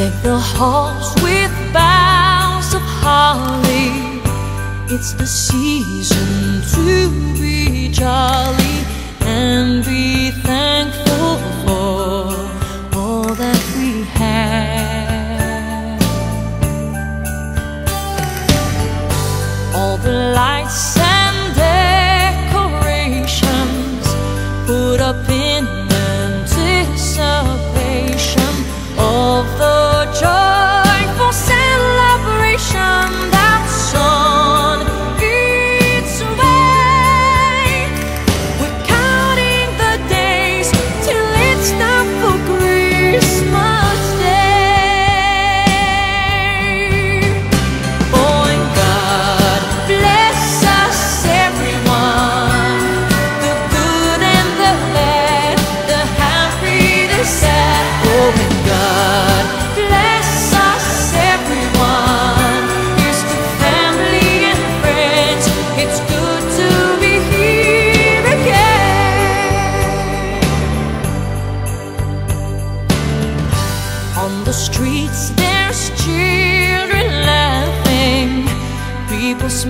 Deck the halls with boughs of holly. It's the season to be jolly And be thankful for all that we have. All the lights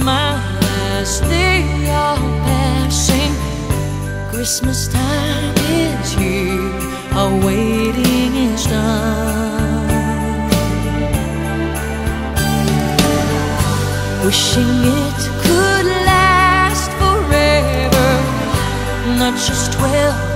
smile as they are passing. Christmas time is here, our waiting is done. Wishing it could last forever, not just twelve.